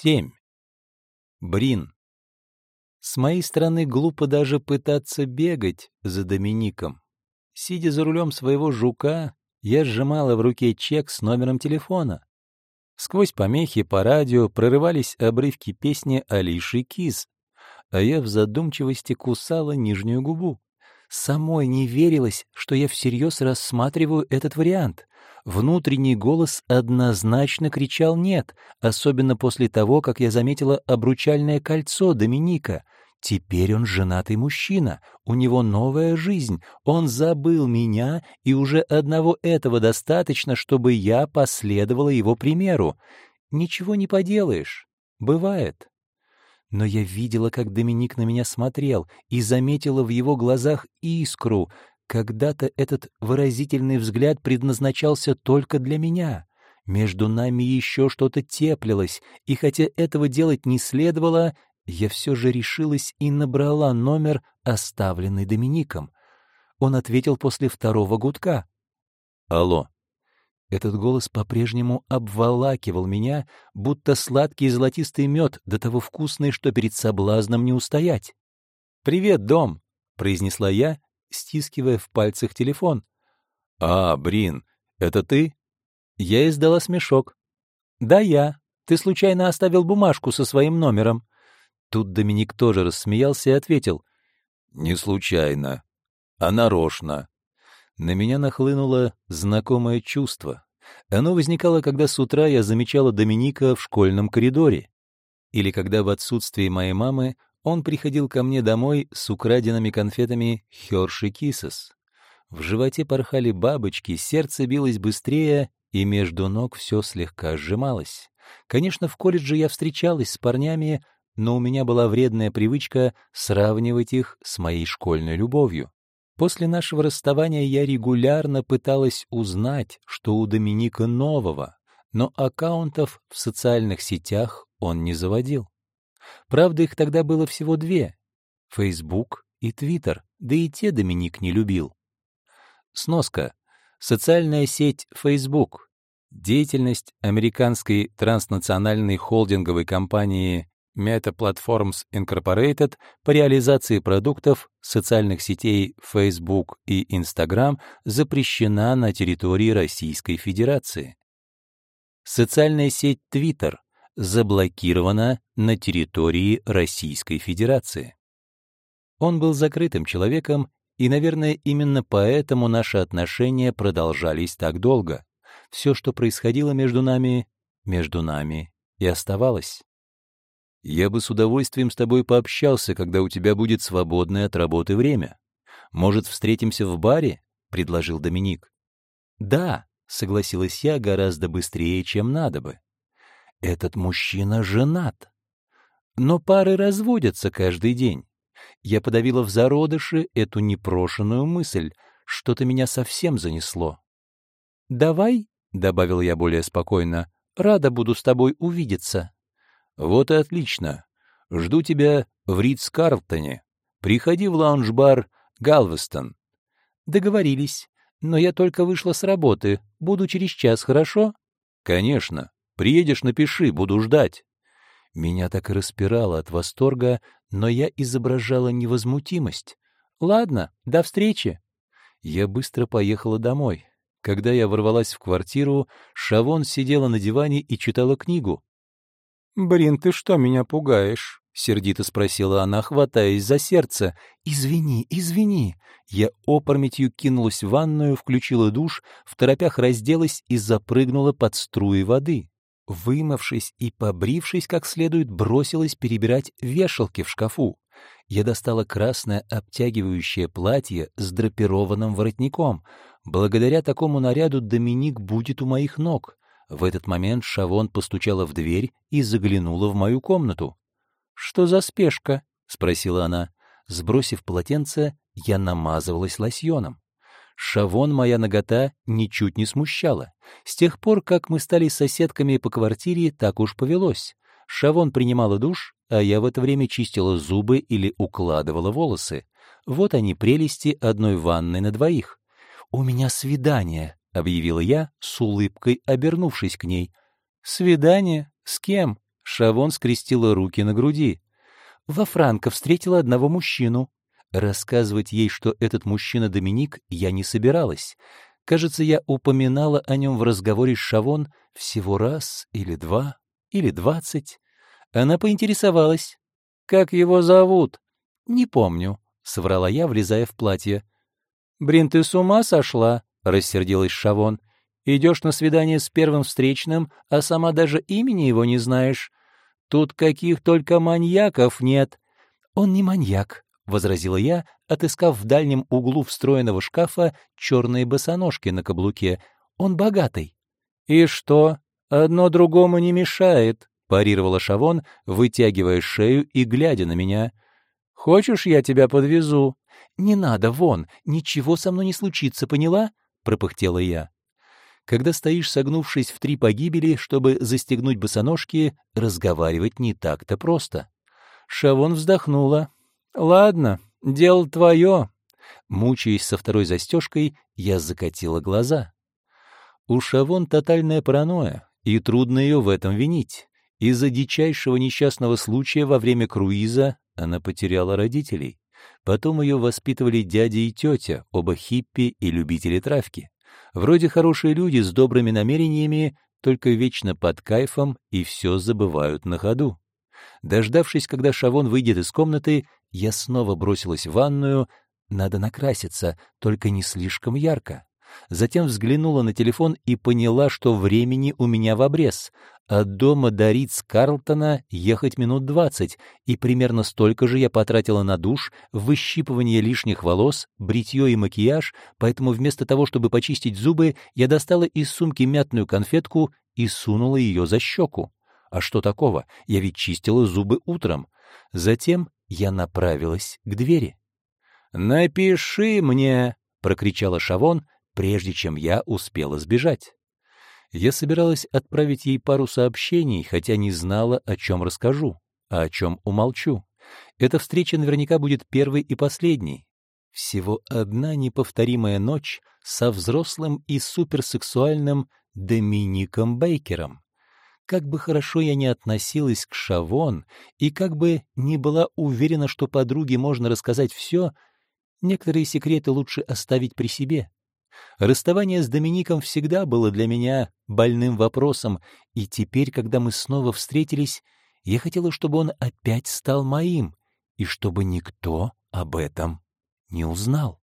7. Брин. С моей стороны глупо даже пытаться бегать за Домиником. Сидя за рулем своего жука, я сжимала в руке чек с номером телефона. Сквозь помехи по радио прорывались обрывки песни Алиши Киз, а я в задумчивости кусала нижнюю губу. Самой не верилось, что я всерьез рассматриваю этот вариант. Внутренний голос однозначно кричал «нет», особенно после того, как я заметила обручальное кольцо Доминика. Теперь он женатый мужчина, у него новая жизнь, он забыл меня, и уже одного этого достаточно, чтобы я последовала его примеру. Ничего не поделаешь, бывает. Но я видела, как Доминик на меня смотрел, и заметила в его глазах искру, когда-то этот выразительный взгляд предназначался только для меня. Между нами еще что-то теплилось, и хотя этого делать не следовало, я все же решилась и набрала номер, оставленный Домиником. Он ответил после второго гудка. «Алло». Этот голос по-прежнему обволакивал меня, будто сладкий золотистый мед, до того вкусный, что перед соблазном не устоять. «Привет, дом», — произнесла я стискивая в пальцах телефон. «А, Брин, это ты?» Я издала смешок. «Да, я. Ты случайно оставил бумажку со своим номером?» Тут Доминик тоже рассмеялся и ответил. «Не случайно, а нарочно». На меня нахлынуло знакомое чувство. Оно возникало, когда с утра я замечала Доминика в школьном коридоре. Или когда в отсутствии моей мамы он приходил ко мне домой с украденными конфетами Херши Кисес. В животе порхали бабочки, сердце билось быстрее, и между ног все слегка сжималось. Конечно, в колледже я встречалась с парнями, но у меня была вредная привычка сравнивать их с моей школьной любовью. После нашего расставания я регулярно пыталась узнать, что у Доминика нового, но аккаунтов в социальных сетях он не заводил. Правда, их тогда было всего две — Facebook и Twitter, да и те Доминик не любил. Сноска. Социальная сеть Facebook. Деятельность американской транснациональной холдинговой компании Meta Platforms Incorporated по реализации продуктов социальных сетей Facebook и Instagram запрещена на территории Российской Федерации. Социальная сеть Twitter заблокирована на территории Российской Федерации. Он был закрытым человеком, и, наверное, именно поэтому наши отношения продолжались так долго. Все, что происходило между нами, между нами и оставалось. Я бы с удовольствием с тобой пообщался, когда у тебя будет свободное от работы время. Может, встретимся в баре? предложил Доминик. Да, согласилась я гораздо быстрее, чем надо бы. Этот мужчина женат. Но пары разводятся каждый день. Я подавила в зародыше эту непрошенную мысль. Что-то меня совсем занесло. «Давай», — добавил я более спокойно, — «рада буду с тобой увидеться». «Вот и отлично. Жду тебя в Ридс-Карлтоне. Приходи в лаунж-бар Галвестон». «Договорились. Но я только вышла с работы. Буду через час, хорошо?» «Конечно. Приедешь, напиши, буду ждать». Меня так и распирало от восторга, но я изображала невозмутимость. «Ладно, до встречи». Я быстро поехала домой. Когда я ворвалась в квартиру, Шавон сидела на диване и читала книгу. «Блин, ты что меня пугаешь?» — сердито спросила она, хватаясь за сердце. «Извини, извини». Я опрометью кинулась в ванную, включила душ, в торопях разделась и запрыгнула под струи воды. Вымывшись и побрившись как следует, бросилась перебирать вешалки в шкафу. Я достала красное обтягивающее платье с драпированным воротником. Благодаря такому наряду Доминик будет у моих ног. В этот момент Шавон постучала в дверь и заглянула в мою комнату. «Что за спешка?» — спросила она. Сбросив полотенце, я намазывалась лосьоном. Шавон моя нагота ничуть не смущала. С тех пор, как мы стали соседками по квартире, так уж повелось. Шавон принимала душ, а я в это время чистила зубы или укладывала волосы. Вот они прелести одной ванной на двоих. «У меня свидание», — объявила я, с улыбкой обернувшись к ней. «Свидание? С кем?» Шавон скрестила руки на груди. Во Франко встретила одного мужчину. Рассказывать ей, что этот мужчина Доминик, я не собиралась. Кажется, я упоминала о нем в разговоре с Шавон всего раз или два, или двадцать. Она поинтересовалась. «Как его зовут?» «Не помню», — соврала я, влезая в платье. «Брин, ты с ума сошла?» — рассердилась Шавон. «Идешь на свидание с первым встречным, а сама даже имени его не знаешь. Тут каких только маньяков нет». «Он не маньяк», — возразила я, отыскав в дальнем углу встроенного шкафа черные босоножки на каблуке. «Он богатый». «И что? Одно другому не мешает», — парировала Шавон, вытягивая шею и глядя на меня. «Хочешь, я тебя подвезу?» «Не надо, вон, ничего со мной не случится, поняла?» — пропыхтела я. Когда стоишь, согнувшись в три погибели, чтобы застегнуть босоножки, разговаривать не так-то просто. Шавон вздохнула. «Ладно, дело твое». Мучаясь со второй застежкой, я закатила глаза. У Шавон тотальная паранойя, и трудно ее в этом винить. Из-за дичайшего несчастного случая во время круиза она потеряла родителей. Потом ее воспитывали дядя и тетя, оба хиппи и любители травки. Вроде хорошие люди с добрыми намерениями, только вечно под кайфом и все забывают на ходу. Дождавшись, когда Шавон выйдет из комнаты, я снова бросилась в ванную. Надо накраситься, только не слишком ярко. Затем взглянула на телефон и поняла, что времени у меня в обрез. От дома до Ридс-Карлтона ехать минут двадцать, и примерно столько же я потратила на душ, выщипывание лишних волос, бритье и макияж, поэтому вместо того, чтобы почистить зубы, я достала из сумки мятную конфетку и сунула ее за щеку. А что такого? Я ведь чистила зубы утром. Затем я направилась к двери. «Напиши мне!» — прокричала Шавон, прежде чем я успела сбежать. Я собиралась отправить ей пару сообщений, хотя не знала, о чем расскажу, а о чем умолчу. Эта встреча наверняка будет первой и последней. Всего одна неповторимая ночь со взрослым и суперсексуальным Домиником Бейкером. Как бы хорошо я ни относилась к Шавон, и как бы не была уверена, что подруге можно рассказать все, некоторые секреты лучше оставить при себе. Расставание с Домиником всегда было для меня больным вопросом, и теперь, когда мы снова встретились, я хотела, чтобы он опять стал моим, и чтобы никто об этом не узнал.